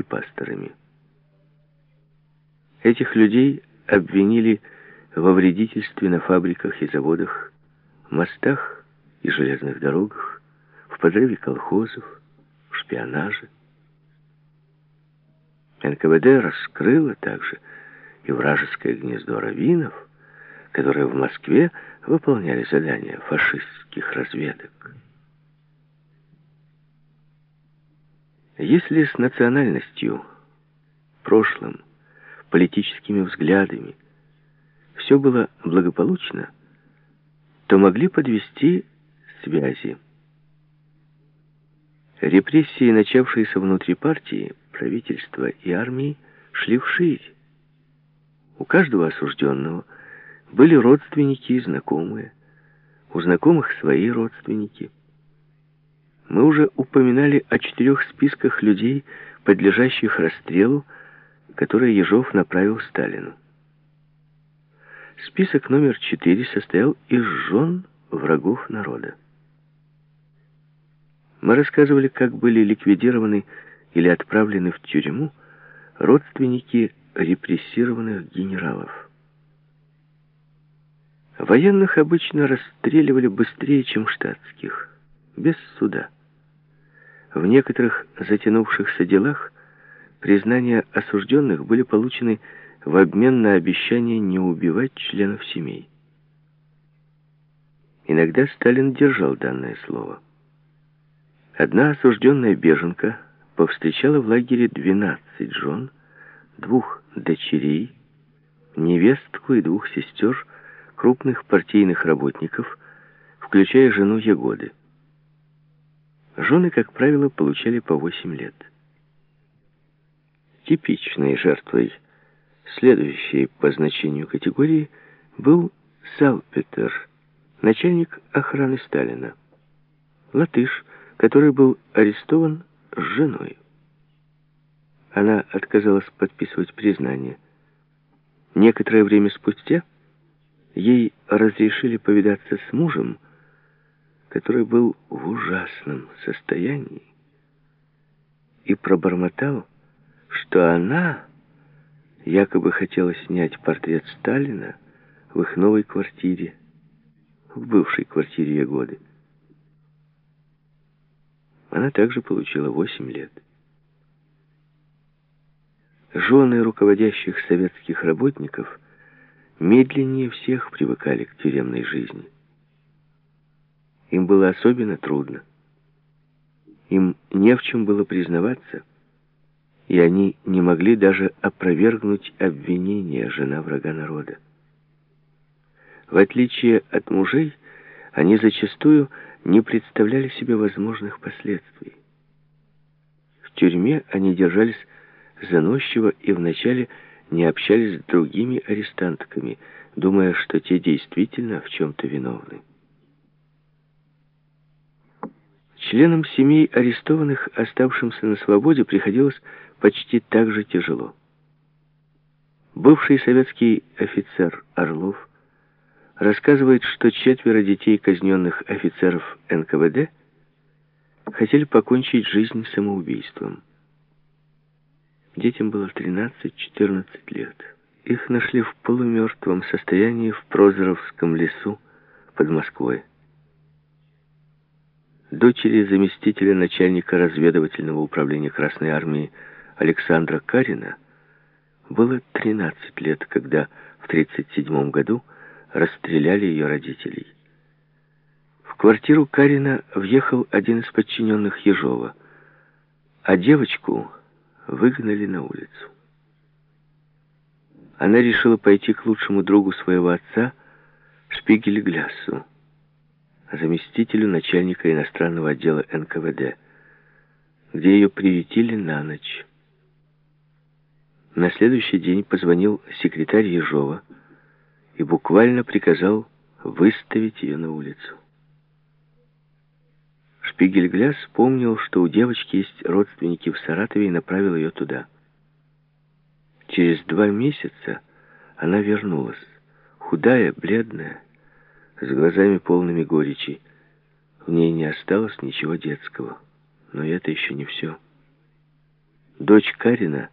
и пасторами. Этих людей обвинили во вредительстве на фабриках и заводах, мостах и железных дорогах, в подрыве колхозов, в шпионаже. НКВД раскрыло также и вражеское гнездо раввинов, которые в Москве выполняли задания фашистских разведок. Если с национальностью, прошлым, политическими взглядами все было благополучно, то могли подвести связи. Репрессии, начавшиеся внутри партии, правительства и армии, шли вширь. У каждого осужденного были родственники и знакомые, у знакомых свои родственники. Мы уже упоминали о четырех списках людей, подлежащих расстрелу, которые Ежов направил Сталину. Список номер четыре состоял из жен врагов народа. Мы рассказывали, как были ликвидированы или отправлены в тюрьму родственники репрессированных генералов. Военных обычно расстреливали быстрее, чем штатских, без суда. В некоторых затянувшихся делах признания осужденных были получены в обмен на обещание не убивать членов семей. Иногда Сталин держал данное слово. Одна осужденная беженка повстречала в лагере 12 жен, двух дочерей, невестку и двух сестер крупных партийных работников, включая жену Ягоды. Жены, как правило, получали по 8 лет. Типичной жертвой следующей по значению категории был Салпетер, начальник охраны Сталина. Латыш, который был арестован с женой. Она отказалась подписывать признание. Некоторое время спустя ей разрешили повидаться с мужем, который был в ужасном состоянии, и пробормотал, что она якобы хотела снять портрет Сталина в их новой квартире, в бывшей квартире Ягоды. Она также получила 8 лет. Жены руководящих советских работников медленнее всех привыкали к тюремной жизни. Им было особенно трудно. Им не в чем было признаваться, и они не могли даже опровергнуть обвинения жена врага народа. В отличие от мужей, они зачастую не представляли себе возможных последствий. В тюрьме они держались заносчиво и вначале не общались с другими арестантками, думая, что те действительно в чем-то виновны. Членам семей арестованных, оставшимся на свободе, приходилось почти так же тяжело. Бывший советский офицер Орлов рассказывает, что четверо детей казненных офицеров НКВД хотели покончить жизнь самоубийством. Детям было 13-14 лет. Их нашли в полумертвом состоянии в Прозоровском лесу под Москвой. Дочери заместителя начальника разведывательного управления Красной Армии Александра Карина было 13 лет, когда в 1937 году расстреляли ее родителей. В квартиру Карина въехал один из подчиненных Ежова, а девочку выгнали на улицу. Она решила пойти к лучшему другу своего отца, Шпигелю Гляссу заместителю начальника иностранного отдела НКВД, где ее приютили на ночь. На следующий день позвонил секретарь Ежова и буквально приказал выставить ее на улицу. Шпигель-Гляс помнил, что у девочки есть родственники в Саратове и направил ее туда. Через два месяца она вернулась, худая, бледная, с глазами полными горечи. В ней не осталось ничего детского. Но это еще не все. Дочь Карина